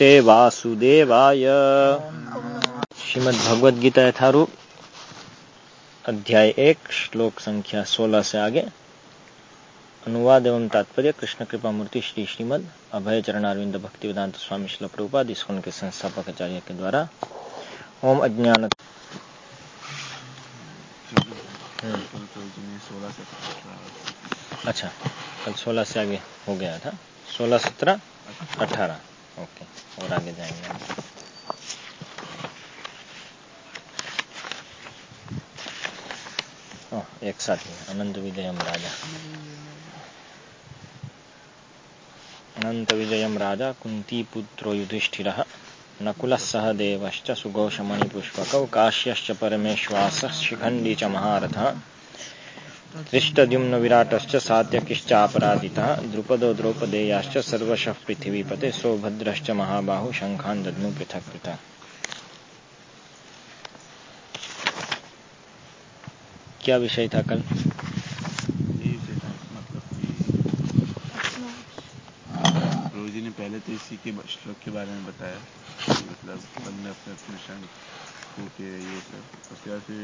नमस्ते वासुदेवाय। श्रीमद् गीता यथारूप अध्याय एक, श्लोक संख्या 16 से आगे। अनुवाद एवं तात्पर्य, कृष्ण कृपा मूर्ति श्री श्रीमद अभय चरणारविंद भक्ति वेदांत स्वामी शिल प्रभुपाद इसकोन के संस्थापक आचार्य के द्वारा। ओम अज्ञान। अच्छा कल 16 से आगे हो गया था। 16 सत्रह अठारह, ओके। और आगे जाएँगे एक साथ ही अनंत विजयम राजा अनंत विजयम राजा कुंती पुत्रो युधिष्ठिरः नकुलः सह देवश्च सुघोषमणिपुष्पकौ काश्यश्च परमेश्वासः शिखण्डी च महारथः दृष्टद्युम्न विराटश्च सात्यकिश्चापराजितः, द्रुपदो द्रौपदेयाश्च सर्वशः पृथिवीपते, सौभद्रश्च महाबाहु शङ्खान् दद्मु पृथक् पृथक् क्या विषय था कल? प्रभु जी ने पहले तो इसी के श्लोक के बारे में बताया मतलब अपने अपने शंख के ये सब, उसके बाद फिर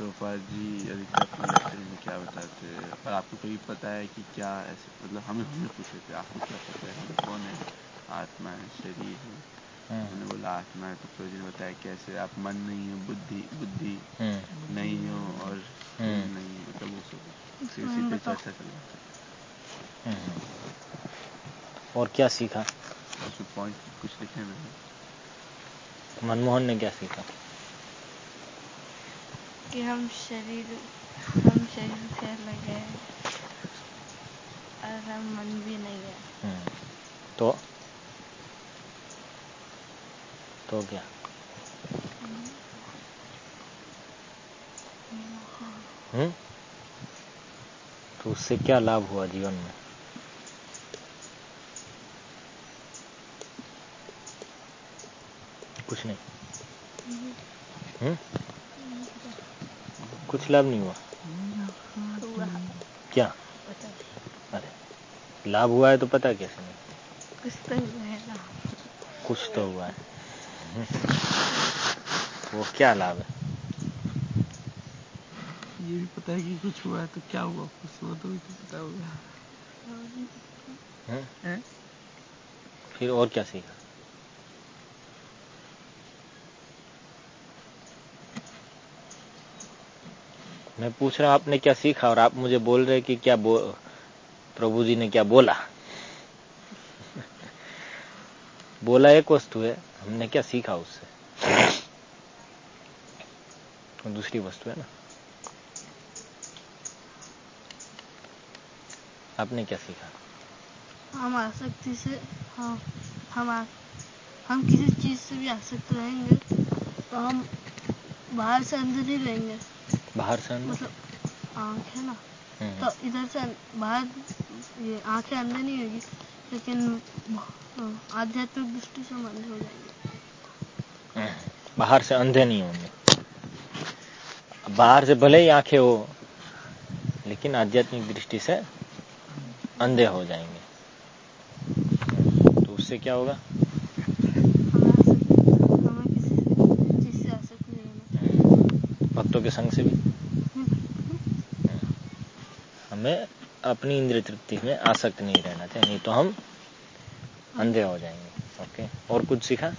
प्रभुपाद जी अधिकता में क्या बताते हैं? और आपको कभी पता है कि क्या ऐसे मतलब हमें हमें पूछे थे आपको क्या पता है हम कौन है आत्मा है शरीर? है उन्होंने बोला आत्मा है तो प्रभु जी ने बताया कैसे आप मन नहीं हो बुद्धि बुद्धि नहीं हो और नहीं हो मतलब वो सब उसी उसी पे चर्चा कर और क्या सीखा? उसमें पॉइंट कुछ लिखे नहीं मनमोहन ने क्या सीखा? कि हम शरीर हम शरीर से अलग है और हम मन भी नहीं है। तो? तो क्या? हम्म? तो उससे क्या लाभ हुआ जीवन में? कुछ नहीं। हम्म? कुछ लाभ नहीं हुआ। क्या? अरे लाभ हुआ है तो पता कैसे नहीं? कुछ तो हुआ है। कुछ तो हुआ है वो क्या लाभ है? ये भी पता है कि कुछ हुआ है तो क्या हुआ? कुछ हुआ तो भी तो पता होगा। फिर और क्या सीखा? मैं पूछ रहा आपने क्या सीखा और आप मुझे बोल रहे कि क्या बो प्रभु जी ने क्या बोला? बोला एक वस्तु है हमने क्या सीखा उससे? दूसरी वस्तु है ना? आपने क्या सीखा? हम आसक्ति से हाँ हम आ, हम किसी चीज़ से भी आसक्त रहेंगे तो हम बाहर से अंदर ही रहेंगे। बाहर से अंदर मतलब आँख है ना? तो इधर से बाहर ये आँखें अंदर नहीं होगी लेकिन आध्यात्मिक दृष्टि से हम अंधे हो जाएँगे। बाहर से अंधे नहीं होंगे। बाहर से भले ही आँखें हो लेकिन आध्यात्मिक दृष्टि से अंधे हो जाएँगे। तो उससे क्या होगा? भक्तों के संग से भी। हमें अपनी इंद्रिय तृप्ति में आसक्त नहीं रहना चाहिए नहीं तो हम अंधे हो जाएँगे ओके और कुछ सीखा?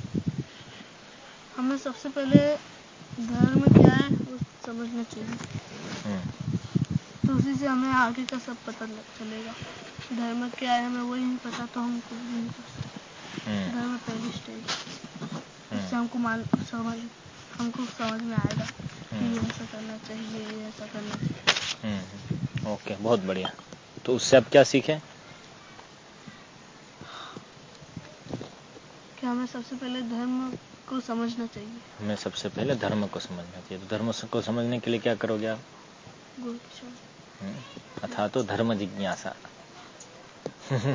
हमें सबसे पहले धर्म क्या है वो समझना चाहिए। तो उसी से हमें आगे का सब पता चलेगा। धर्म क्या है हमें वही नहीं पता तो हम कुछ भी नहीं कर सकते। धर्म पहली स्टेज इससे हमको मान समझ हमको समझ में आएगा। ऐसा करना चाहिए ऐसा करना चाहिए। ओके बहुत बढ़िया। तो उससे आप क्या सीखे? कि हमें सबसे पहले धर्म को समझना चाहिए। हमें सबसे पहले धर्म को समझना चाहिए। तो धर्म को समझने के लिए क्या करोगे आप? अथा तो धर्म जिज्ञासा।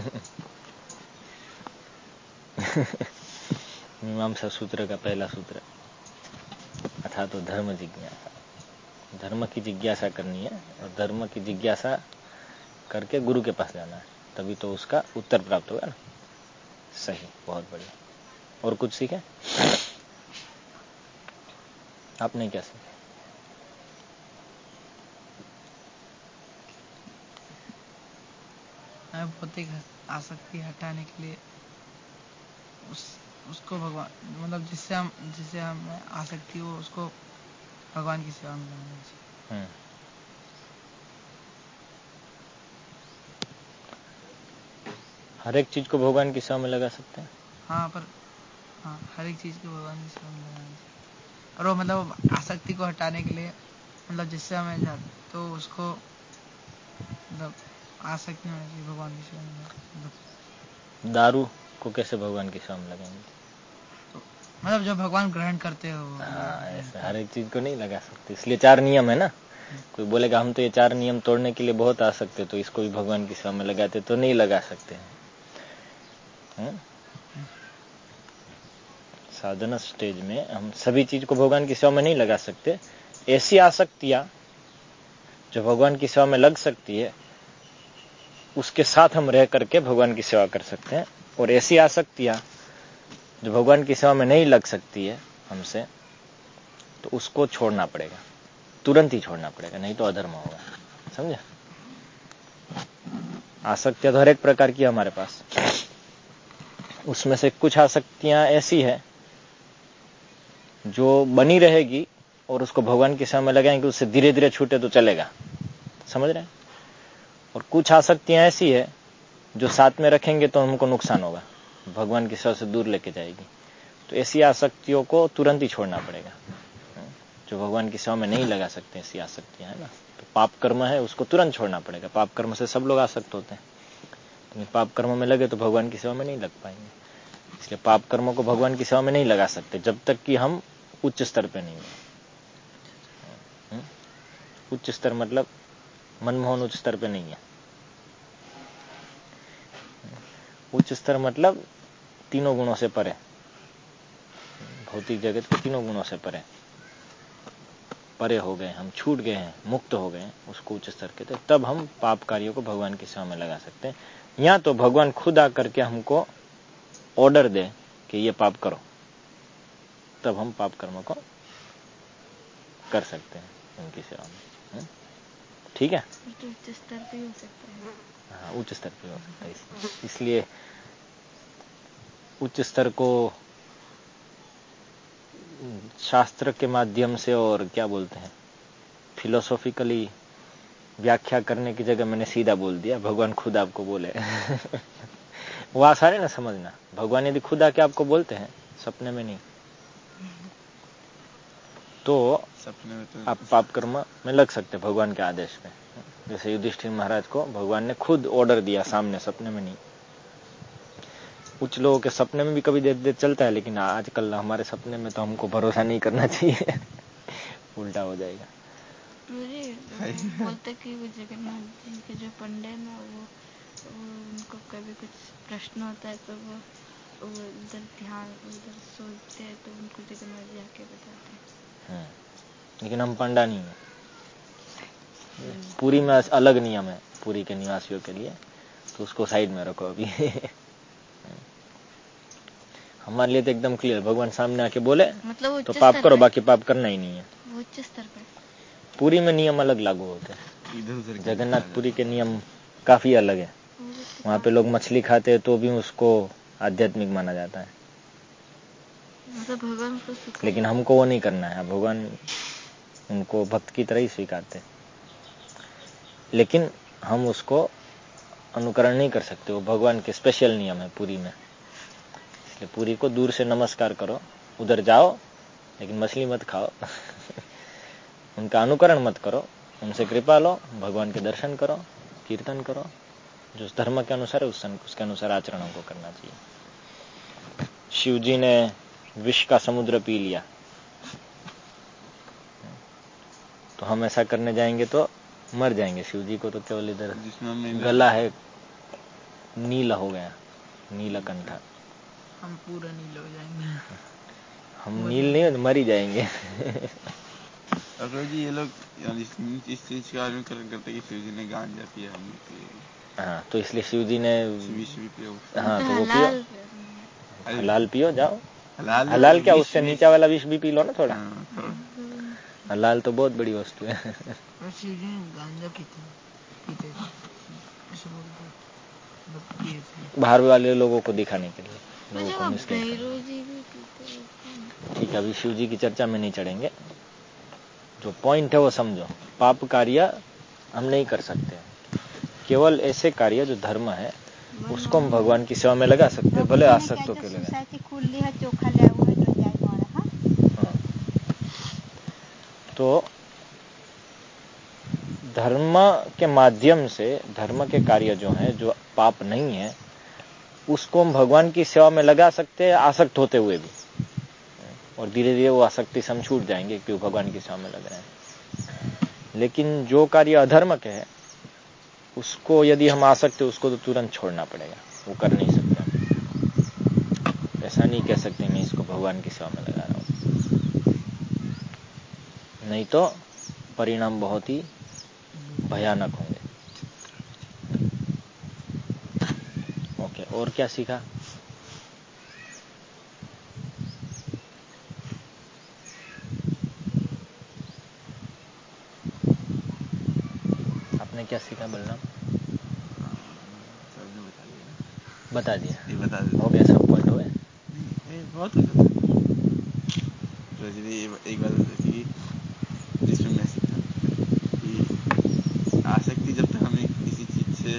मीमांसा सूत्र का पहला सूत्र। अथा तो धर्म जिज्ञासा। धर्म की जिज्ञासा करनी है और धर्म की जिज्ञासा करके गुरु के पास जाना है। तभी तो उसका उत्तर प्राप्त होगा ना। सही, बहुत बढ़िया। और कुछ सीखे? आपने क्या सीखा? भौतिक आसक्ति हटाने के लिए उस उसको भगवान मतलब जिससे हम जिससे हम आसक्ति हो उसको भगवान की सेवा में लगाना चाहिए। हम्म। हर एक चीज़ को भगवान की सेवा में लगा सकते हैं? हाँ पर हाँ हर एक चीज़ को भगवान की सेवा में लगाना चाहिए। और वो मतलब आसक्ति को हटाने के लिए मतलब जिससे हमें जा तो उसको मतलब आसक्ति होनी चाहिए भगवान की सेवा में दारू को कैसे भगवान की सेवा में लगाएँगे? मतलब जो भगवान ग्रहण करते हो। हाँ ऐसे हर एक चीज़ को नहीं लगा सकते। इसलिए चार नियम है ना? कोई बोलेगा, हम तो ये चार नियम तोड़ने के लिए बहुत आ सकते तो इसको भी भगवान की सेवा में लगाते तो नहीं लगा सकते हैं। हम्म? साधना स्टेज में हम सभी चीज़ को भगवान की सेवा में नहीं लगा सकते। ऐसी आसक्तियाँ जो भगवान की सेवा में लग सकती है, उसके साथ हम रह करके भगवान की सेवा कर सकते हैं। और ऐसी आसक्तियाँ जो भगवान की सेवा में नहीं लग सकती है हमसे तो उसको छोड़ना पड़ेगा। तुरंत ही छोड़ना पड़ेगा, नहीं तो अधर्म होगा। समझे? आसक्तियाँ तो हर एक प्रकार की हमारे पास। उसमें से कुछ आसक्तियाँ ऐसी है जो बनी रहेगी और उसको भगवान की सेवा में लगाएँगे, उससे धीरे धीरे छूटे तो चलेगा। समझ रहे हैं? और कुछ आसक्तियाँ ऐसी है जो साथ में रखेंगे तो हमको नुकसान होगा। भगवान की सेवा से दूर लेके जाएगी। तो ऐसी आसक्तियों को तुरंत ही छोड़ना पड़ेगा। जो भगवान की सेवा में नहीं लगा सकते ऐसी आसक्तियाँ है ना? तो पाप कर्म है, उसको तुरंत छोड़ना पड़ेगा। पाप कर्म से सब लोग आसक्त होते हैं। तो पाप कर्म में लगे तो भगवान की सेवा में नहीं लग पाएँगे। इसलिए पाप कर्मों को भगवान की सेवा में नहीं लगा सकते, जब तक कि हम उच्च स्तर पे नहीं है। उच्च स्तर मतलब मनमोहन उच्च स्तर पर नहीं है। उच्च स्तर मतलब तीनों गुणों से परे। भौतिक जगत के तीनों गुणों से परे। परे हो गए हम छूट गए हैं मुक्त हो गए उसको उच्च स्तर के थे तब हम पाप कार्यों को भगवान की सेवा में लगा सकते हैं। या तो भगवान खुद आकर के हमको ऑर्डर दे कि ये पाप करो। तब हम पाप कर्म को कर सकते हैं उनकी सेवा में। ठीक है? तो उच्च स्तर पे हो सकता है। हाँ उच्च स्तर पे हो सकता है। इसलिए उच्च स्तर को शास्त्र के माध्यम से और क्या बोलते हैं फिलोसॉफिकली व्याख्या करने की जगह मैंने सीधा बोल दिया भगवान खुद आपको बोले। वो आसान है ना समझना। भगवान यदि खुद आके आपको बोलते हैं सपने में नहीं। तो सपने में तो आप पाप कर्म में लग सकते भगवान के आदेश में। जैसे युधिष्ठिर महाराज को भगवान ने खुद ऑर्डर दिया सामने सपने में नहीं। कुछ लोगों के सपने में भी कभी देर देर चलता है लेकिन आजकल हमारे सपने में तो हमको भरोसा नहीं करना चाहिए। उल्टा हो जाएगा। मुझे बोलते कि वो जगन्नाथ जी के जो पंडे ना वो, वो उनको कभी कुछ प्रश्न होता है तो वो वो इधर ध्यान उधर सोचते हैं तो उनको जगन्नाथ जी आके बताते हैं। लेकिन हम पंडा नहीं है। पूरी में अलग नियम है पूरी के निवासियों के लिए। तो उसको साइड में रखो अभी। हमारे लिए तो एकदम क्लियर भगवान सामने आके बोले मतलब तो पाप करो बाकी पाप करना ही नहीं है। उच्च स्तर पे। पूरी में नियम अलग लागू होते हैं। इधर उधर जगन्नाथपुरी के नियम काफ़ी अलग है। वहाँ पे लोग मछली खाते हैं तो भी उसको आध्यात्मिक माना जाता है। मतलब भगवान को लेकिन हमको वो नहीं करना है। भगवान उनको भक्त की तरह ही स्वीकारते लेकिन हम उसको अनुकरण नहीं कर सकते। वो भगवान के स्पेशल नियम है पूरी में। इसलिए पूरी को दूर से नमस्कार करो उधर जाओ लेकिन मछली मत खाओ। उनका अनुकरण मत करो उनसे कृपा लो भगवान के दर्शन करो कीर्तन करो जो धर्म के अनुसार है उस उसके अनुसार आचरणों को करना चाहिए। शिव जी ने विश्व का समुद्र पी लिया। तो हम ऐसा करने जाएँगे तो मर जाएँगे। शिव जी को तो केवल इधर गला है नीला हो गया नीला कंठा हम पूरा नील हो जाएँगे। हम नील नहीं हो मर ही जाएँगे। अगर जी ये लोग यानी इस, इस चीज़ के आदमी करण करते कि शिव जी ने गांजा पिया हमने पिए हाँ तो इसलिए शिव जी ने शिवी शिवी पिया। हाँ तो वो पियो। हलाल पियो। जाओ। हलाल हलाल क्या उससे नीचा वाला विष भी पी लो ना थोड़ा। हाँ, हलाल तो बहुत बड़ी वस्तु है। शिव जी गांजा पीते बाहर वाले लोगों को दिखाने के लिए। लोगों अच्छा को मिसगाइड ठीक है अभी शिव जी की चर्चा में नहीं चढ़ेंगे। जो पॉइंट है वो समझो। पाप कार्य हम नहीं कर सकते। केवल ऐसे कार्य जो धर्म है उसको हम भगवान की सेवा में लगा सकते हैं भले आसक्तों के लगाए सोसाइटी खुली है चोखा ले हुआ है तो हाँ? हाँ। तो धर्म के माध्यम से धर्म के कार्य जो हैं जो पाप नहीं है उसको हम भगवान की सेवा में लगा सकते हैं, आसक्त होते हुए भी। और धीरे धीरे वो आसक्ति से हम छूट जाएँगे क्यों भगवान की सेवा में लग रहे हैं। लेकिन जो कार्य अधर्म के है, उसको यदि हम आसक्त हैं, उसको तो तुरंत छोड़ना पड़ेगा। वो कर नहीं सकते। ऐसा नहीं कह सकते मैं इसको भगवान की सेवा में लगा रहा हूँ। नहीं तो परिणाम बहुत ही भयानक होंगे ओके और क्या सीखा? आपने क्या सीखा बलराम? बता दिया। बता दिया ये बता देते हो गया सब पॉइंट हुए बहुत कुछ है। तो एक बात थी जिसमें मैं सीखा कि आसक्ति जब तक हमें किसी चीज़ से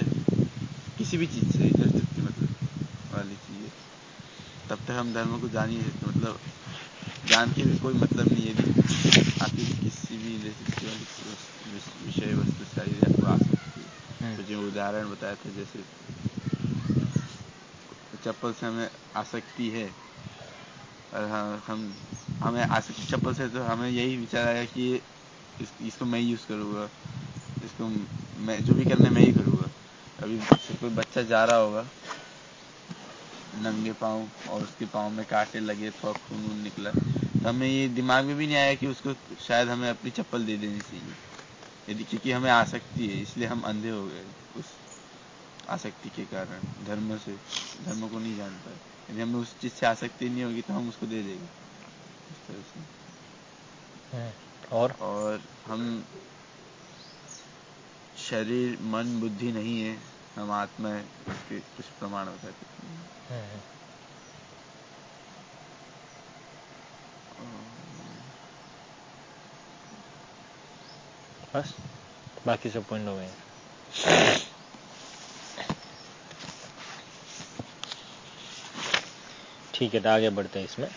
किसी भी चीज़ से जो तृप्ति मतलब वाली चीज़ है तब तक हम धर्म को जान ही सकते मतलब जान के भी कोई मतलब नहीं है आखिर किसी भी विषय वस्तु से आई आपको आसक्ति है। तो जो उदाहरण बताया था जैसे चप्पल से हमें आसक्ति है और हाँ, हम हमें आसक्ति चप्पल से तो हमें यही विचार आया कि इस, इसको मैं यूज़ करूँगा इसको मैं जो भी करना मैं ही करूँगा। अभी कोई बच्चा जा रहा होगा नंगे पाँव और उसके पाँव में कांटे लगे थोड़ा खून वून निकला। तो हमें ये दिमाग में भी नहीं आया कि उसको शायद हमें अपनी चप्पल दे देनी चाहिए। यदि क्योंकि हमें आसक्ति है इसलिए हम अंधे हो गए उस आसक्ति के कारण धर्म से धर्म को नहीं जान पाए यदि हमें उस चीज़ से आसक्ति नहीं होगी तो हम उसको दे देंगे। इस तरह से। और? और हम शरीर मन बुद्धि नहीं है। हम आत्मा है उसके कुछ प्रमाण बताते हैं बस, बाकी सब पॉइंट हो गए। ठीक है तो आगे बढ़ते हैं इसमें।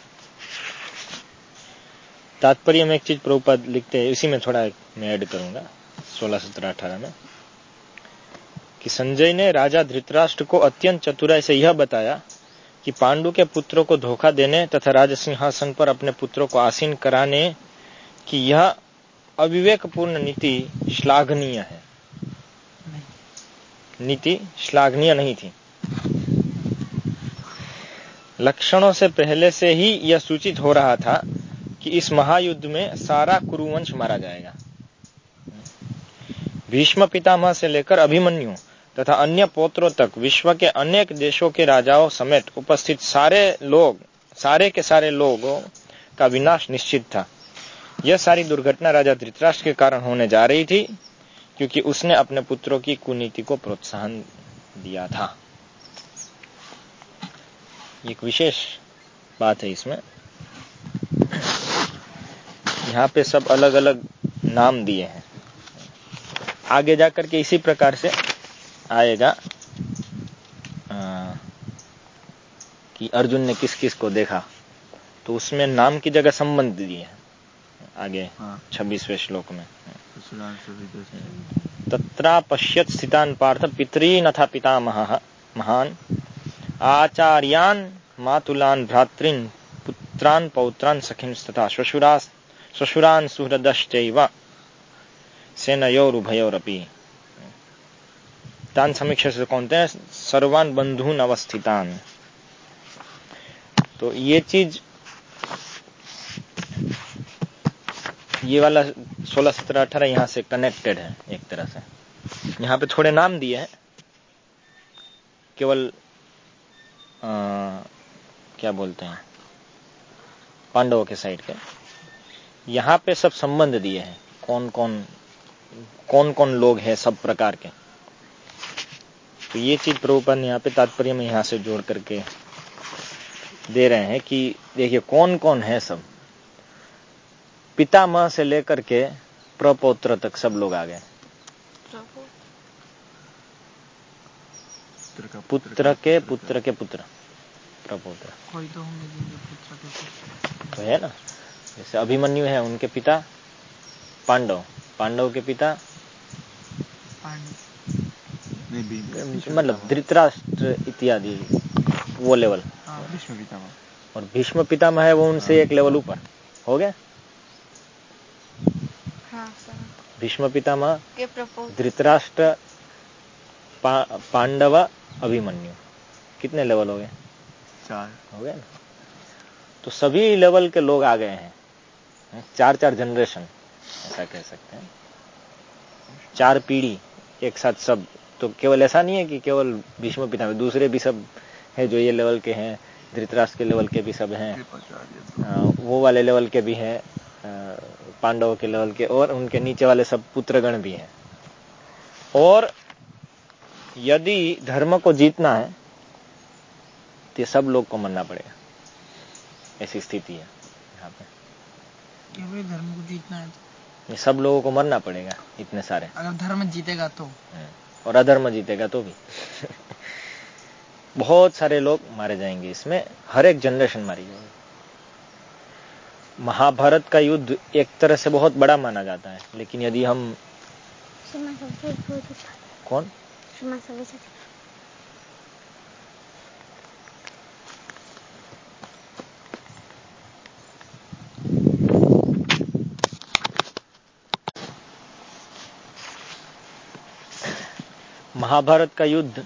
तात्पर्य में एक चीज़ प्रभुपाद लिखते हैं, इसी में थोड़ा मैं ऐड करूँगा, सोलह सत्रह अठारह में। कि संजय ने राजा धृतराष्ट्र को अत्यंत चतुराई से यह बताया कि पांडु के पुत्रों को धोखा देने तथा राज सिंहासन पर अपने पुत्रों को आसीन कराने की यह अविवेकपूर्ण नीति श्लाघनीय है। नीति श्लाघनीय नहीं थी। लक्षणों से पहले से ही यह सूचित हो रहा था कि इस महायुद्ध में सारा कुरुवंश मारा जाएगा। भीष्म पितामह से लेकर अभिमन्यु तथा अन्य पोत्रों तक विश्व के अनेक देशों के राजाओं समेत उपस्थित सारे लोग, सारे के सारे लोगों का विनाश निश्चित था। यह सारी दुर्घटना राजा धृतराष्ट्र के कारण होने जा रही थी, क्योंकि उसने अपने पुत्रों की कुनीति को प्रोत्साहन दिया था। एक विशेष बात है इसमें। यहाँ पे सब अलग अलग नाम दिए हैं। आगे जाकर के इसी प्रकार से आएगा। आ, कि अर्जुन ने किस किस को देखा? तो उसमें नाम की जगह संबंध दिए हैं आगे हाँ। श्लोक में। तत्रा पश्यत स्थितान पार्थ पितरीन अथा पितामहः। महान। आचार्यान मातुलान भ्रातृन पुत्रान पौत्रान सखिंस्तथा श्वशुरा श्वशुरान सुहृदश्चैव। सेनयोरुभयोरपि। तान समीक्षा से कौनते हैं सर्वान बंधुन अवस्थितान। तो ये चीज़, ये वाला सोलह सत्रह अठारह यहाँ से कनेक्टेड है एक तरह से। यहाँ पे थोड़े नाम दिए हैं। केवल क्या बोलते हैं? पांडवों के साइड के। यहाँ पे सब संबंध दिए हैं। कौन कौन कौन कौन लोग हैं सब प्रकार के। तो ये चीज़ प्रभुपाद ने यहाँ पे तात्पर्य में यहाँ से जोड़ करके दे रहे हैं कि देखिए कौन कौन है सब? पितामह से लेकर के प्रपौत्र तक सब लोग आ गए। पुत्र के पुत्र के पुत्र प्रपौत्र। कोई तो होंगे जिनके पुत्र के पुत्र। तो है ना? जैसे अभिमन्यु है उनके पिता पांडव। पांडव के पिता मतलब धृतराष्ट्र इत्यादि वो लेवल हाँ भीष्म पितामह। और भीष्म पितामह है वो उनसे एक लेवल ऊपर। हो गया? हाँ भीष्म पितामह धृतराष्ट्र पा, पांडव अभिमन्यु। कितने लेवल हो गए? चार। हो गए ना? तो सभी लेवल के लोग आ गए हैं। चार चार जनरेशन ऐसा कह सकते हैं। चार पीढ़ी एक साथ सब तो केवल ऐसा नहीं है कि केवल भीष्म पितामह दूसरे भी सब है जो ये लेवल के हैं धृतराष्ट्र के लेवल के भी सब हैं। वो वाले लेवल के भी हैं पांडवों के लेवल के और उनके नीचे वाले सब पुत्रगण भी हैं। और यदि धर्म को जीतना है तो सब लोग को मरना पड़ेगा। ऐसी स्थिति है यहाँ पे। धर्म को जीतना है तो। सब लोगों को मरना पड़ेगा इतने सारे। अगर धर्म जीतेगा तो। और अधर्म जीतेगा तो भी। बहुत सारे लोग मारे जाएँगे इसमें। हर एक जनरेशन मारी जाएगी। महाभारत का युद्ध एक तरह से बहुत बड़ा माना जाता है लेकिन यदि हम dulu. कौन? महाभारत का युद्ध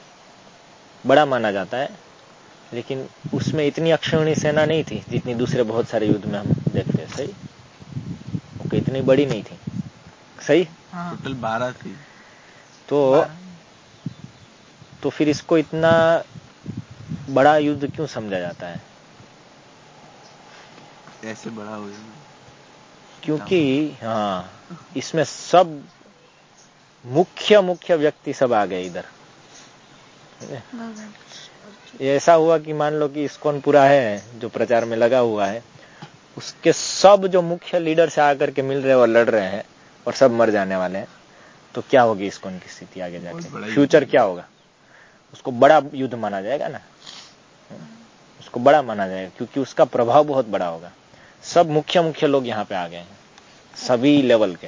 बड़ा माना जाता है लेकिन उसमें इतनी अक्षौणी सेना नहीं थी जितनी दूसरे बहुत सारे युद्ध में हम देखते हैं सही? ओके इतनी बड़ी नहीं थी। सही? हाँ। टोटल बारह थी। तो तो फिर इसको इतना बड़ा युद्ध क्यों समझा जाता है? ऐसे बड़ा हो क्योंकि हाँ इसमें सब मुख्य मुख्य व्यक्ति सब आ गए इधर। ये ऐसा हुआ कि मान लो कि इस्कॉन पूरा है जो प्रचार में लगा हुआ है उसके सब जो मुख्य लीडर से आकर के मिल रहे और लड़ रहे हैं और सब मर जाने वाले हैं तो क्या होगी इस्कॉन की स्थिति आगे जाके? फ्यूचर क्या होगा? उसको बड़ा युद्ध माना जाएगा ना? उसको बड़ा माना जाएगा क्योंकि उसका प्रभाव बहुत बड़ा होगा। सब मुख्य मुख्य लोग यहाँ पे आ गए हैं सभी लेवल के।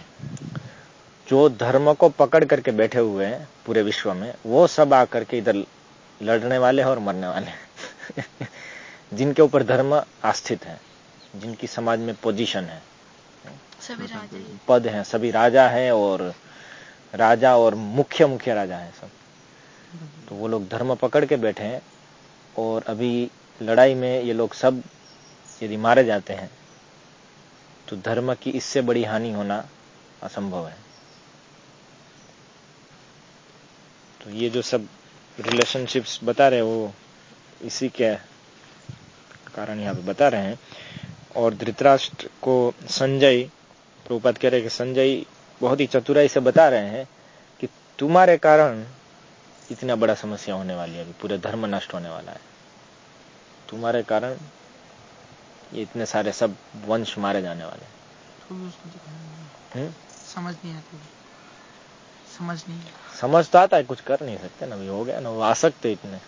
जो धर्म को पकड़ करके बैठे हुए हैं पूरे विश्व में वो सब आकर के इधर लड़ने वाले हैं और मरने वाले हैं। जिनके ऊपर धर्म आस्थित है जिनकी समाज में पोजीशन है। सभी राजा पद हैं सभी राजा हैं और राजा और मुख्य मुख्य राजा हैं सब। तो वो लोग धर्म पकड़ के बैठे हैं और अभी लड़ाई में ये लोग सब यदि मारे जाते हैं तो धर्म की इससे बड़ी हानि होना असंभव है। तो ये जो सब रिलेशनशिप्स बता रहे हैं वो इसी के कारण यहाँ पे बता रहे हैं और धृतराष्ट्र को संजय प्रभुपाद कह रहे कि संजय बहुत ही चतुराई से बता रहे हैं कि तुम्हारे कारण इतना बड़ा समस्या होने वाली है अभी पूरे धर्म नष्ट होने वाला है तुम्हारे कारण ये इतने सारे सब वंश मारे जाने वाले हैं। हम्म? समझ नहीं आती समझ नहीं समझ तो आता है कुछ कर नहीं सकते ना अभी हो गया ना वो आ सकते इतने।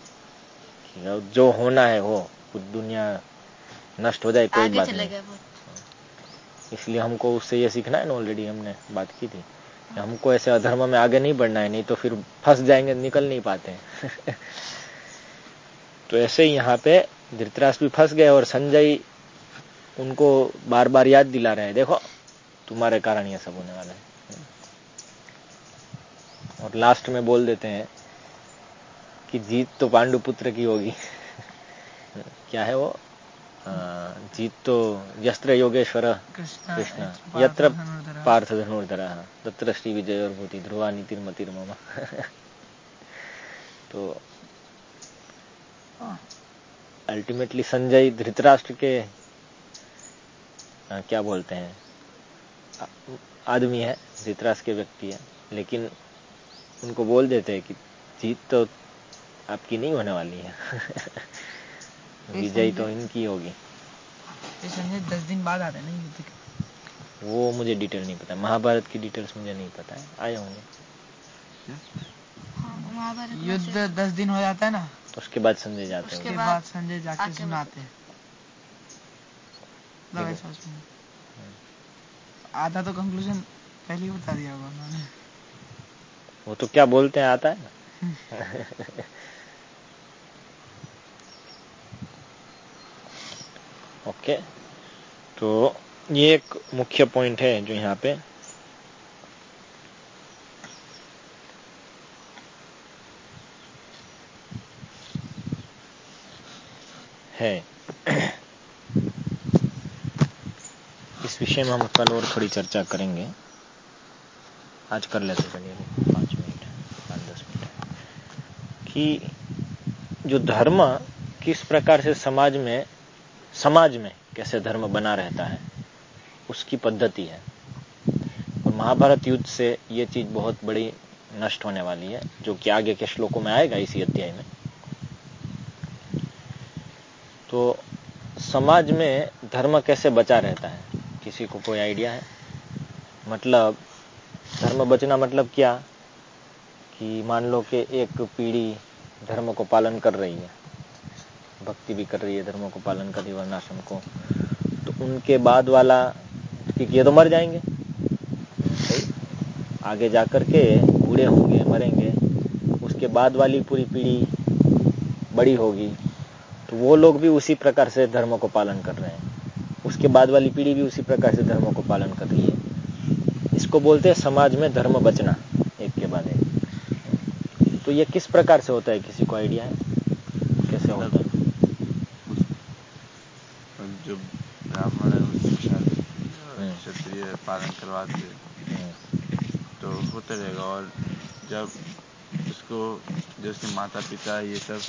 जो होना है हो कुछ दुनिया नष्ट हो जाए कोई बात नहीं। इसलिए हमको उससे ये सीखना है ना ऑलरेडी हमने बात की थी। कि हमको ऐसे अधर्म में आगे नहीं बढ़ना है नहीं तो फिर फंस जाएँगे निकल नहीं पाते। हैं तो ऐसे ही यहाँ पे धृतराष्ट्र भी फंस गए और संजय उनको बार बार याद दिला रहे हैं। देखो तुम्हारे कारण ये सब होने वाला है। और लास्ट में बोल देते हैं कि जीत तो पांडु पुत्र की होगी। क्या है वो? जीत तो यस्त्र योगेश्वर कृष्ण यत्र पार्थ धनुर्धरा। तत्र श्री विजय और भूति ध्रुवा अल्टीमेटली संजय धृतराष्ट्र के आ, क्या बोलते हैं? आदमी है धृतराष्ट्र के व्यक्ति है। लेकिन उनको बोल देते हैं कि जीत तो आपकी नहीं होने वाली है। विजय तो इनकी होगी। संजय दस दिन बाद आते हैं ना युद्ध के वो मुझे डिटेल नहीं पता। महाभारत की डिटेल्स मुझे नहीं पता है। आए होंगे। हाँ, युद्ध दस दिन हो जाता है ना? उसके बाद संजय जाते उसके उसके हैं बाद बाद संजय जाके सुनाते हैं। आधा तो कंक्लूजन पहले ही बता दिया होगा उन्होंने। वो तो क्या बोलते हैं, आता है ना। ओके तो ये एक मुख्य पॉइंट है जो यहाँ पे। है। इस विषय में हम कल और थोड़ी चर्चा करेंगे। आज कर लेते चलिए। पाँच कि जो धर्म किस प्रकार से समाज में समाज में कैसे धर्म बना रहता है, उसकी पद्धति है। और महाभारत युद्ध से ये चीज़ बहुत बड़ी नष्ट होने वाली है, जो कि आगे के श्लोकों में आएगा इसी अध्याय में। तो समाज में धर्म कैसे बचा रहता है? किसी को कोई आइडिया है? मतलब धर्म बचना मतलब क्या? कि मान लो कि एक पीढ़ी धर्म को पालन कर रही है, भक्ति भी कर रही है धर्म को पालन कर रही है वर्णाश्रम को तो उनके बाद वाला क्योंकि ये तो मर जाएँगे। आगे जाकर के बूढ़े होंगे, मरेंगे, उसके बाद वाली पूरी पीढ़ी बड़ी होगी तो वो लोग भी उसी प्रकार से धर्म को पालन कर रहे हैं। उसके बाद वाली पीढ़ी भी उसी प्रकार से धर्म को पालन कर रही है। इसको बोलते हैं समाज में धर्म बचना। तो ये किस प्रकार से होता है? किसी को आइडिया है? कैसे होता है? जो ब्राह्मण है हम्म। क्षत्रिय पालन करवाते हम्म, तो होते रहेगा और जब उसको जो उसके माता पिता ये सब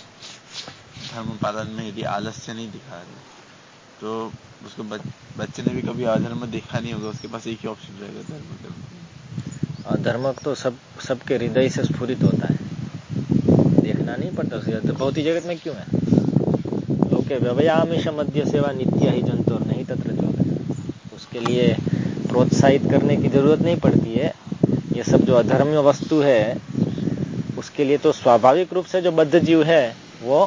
धर्म पालन में यदि आलस्य नहीं दिखा रहे तो उसको बच, बच्चे ने भी कभी अधर्म देखा नहीं होगा उसके पास एक ही ऑप्शन रहेगा धर्म के। और धर्म तो सब सबके हृदय से स्फुरित होता है। नहीं पड़ता उसे तो भौतिक जगत में क्यों है? लोके व्यवयामेश मध्य सेवा नित्य ही जंतु और नहीं तत्र जो उसके लिए प्रोत्साहित करने की ज़रूरत नहीं पड़ती है। ये सब जो अधर्म्य वस्तु है, उसके लिए तो स्वाभाविक रूप से जो बद्ध जीव है, वो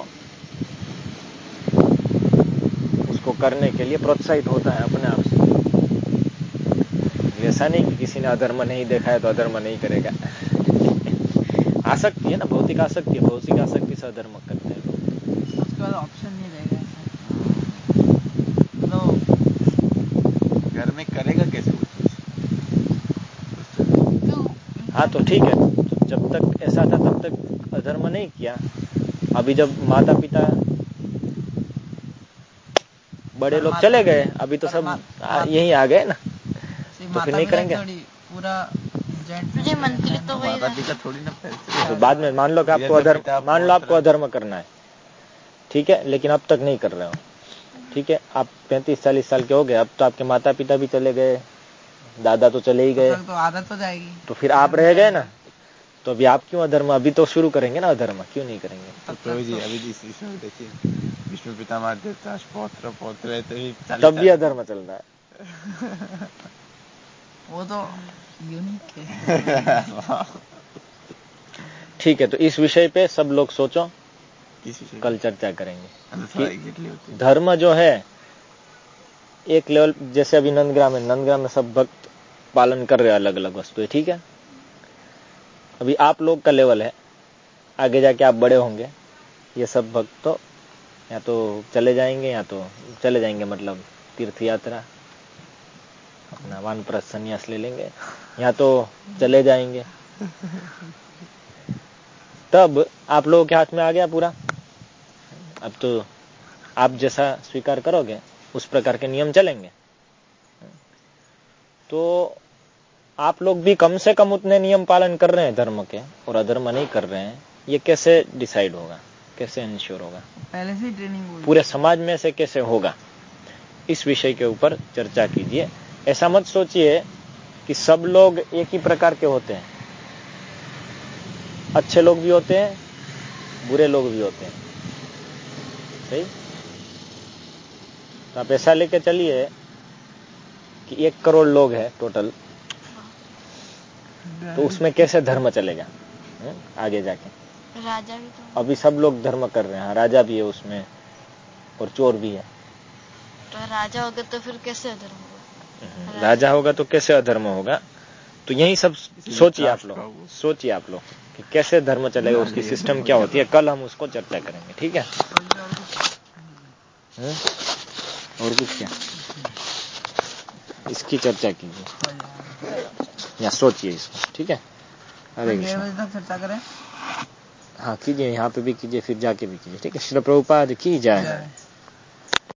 उसको करने के लिए प्रोत्साहित होता है अपने आप से। ऐसा नहीं कि किसी ने अधर्म नहीं देखा है तो अधर्म नहीं करेगा। आसक्ति है ना भौतिक आसक्ति है भौतिक आसक्ति से अधर्म करते हैं। लोग उसके बाद ऑप्शन नहीं रहेगा ऐसा। तो घर में करेगा कैसे क्यों हाँ तो ठीक है। तो जब तक ऐसा था तब तक अधर्म नहीं किया। अभी जब माता पिता बड़े लोग चले गए अभी तो सब यही आ, गए ना। सिर्फ़ फिर नहीं करेंगे? पूरा मुझे मंत्री तो वही थोड़ी ना तो बाद में मान लो कि आपको तो अधर्म मान लो आपको अधर्म करना है। ठीक है लेकिन अब तक नहीं कर रहे हो। ठीक है आप पैंतीस चालीस साल के हो गए अब तो आपके माता पिता भी चले गए दादा तो चले ही गए। तो आदत हो जाएगी। तो फिर आप रह गए ना। तो अभी आप क्यों अधर्म? अभी तो शुरू करेंगे ना अधर्म क्यों नहीं करेंगे? तो जी तो- अभी इसमें देखिए विष्णु पिता धृतराज पौत्र पौत्र है तो तब भी अधर्म चल रहा है। वो तो ठीक है तो इस विषय पे सब लोग सोचो। कल चर्चा करेंगे? है। धर्म जो है एक लेवल जैसे अभी नंदग्राम है नंदग्राम में सब भक्त पालन कर रहे हैं अलग अलग वस्तुएँ ठीक है? अभी आप लोग का लेवल है। आगे जाके आप बड़े होंगे। ये सब भक्त तो या तो चले जाएँगे या तो चले जाएँगे मतलब तीर्थ यात्रा अपना वानप्रस्थ संन्यास ले लेंगे। या तो चले जाएँगे। तब आप लोगों के हाथ में आ गया पूरा। अब तो आप जैसा स्वीकार करोगे उस प्रकार के नियम चलेंगे। तो आप लोग भी कम से कम उतने नियम पालन कर रहे हैं धर्म के और अधर्म नहीं कर रहे हैं। ये कैसे डिसाइड होगा? कैसे इंश्योर होगा? पहले से ट्रेनिंग पूरे समाज में से कैसे होगा? इस विषय के ऊपर चर्चा कीजिए। ऐसा मत सोचिए कि सब लोग एक ही प्रकार के होते हैं। अच्छे लोग भी होते हैं बुरे लोग भी होते हैं। सही? तो आप ऐसा लेके चलिए कि एक करोड़ लोग हैं टोटल तो उसमें कैसे धर्म चलेगा आगे जाके। राजा भी तो अभी सब लोग धर्म कर रहे हैं हाँ, राजा भी है उसमें और चोर भी है। तो राजा होगा तो फिर कैसे अधर्म होगा राजा होगा तो कैसे अधर्म होगा? तो यही सब सोचिए आप लोग सोचिए आप लोग कि कैसे धर्म चलेगा उसकी सिस्टम क्या होती है कल हम उसको चर्चा करेंगे ठीक है? हम्म? और कुछ क्या? इसकी चर्चा कीजिए। या सोचिए इसको ठीक है? हरे कृष्ण। चर्चा करें। हाँ कीजिए यहाँ पे भी कीजिए फिर जाके भी कीजिए ठीक है? श्री प्रभुपाद की जाए।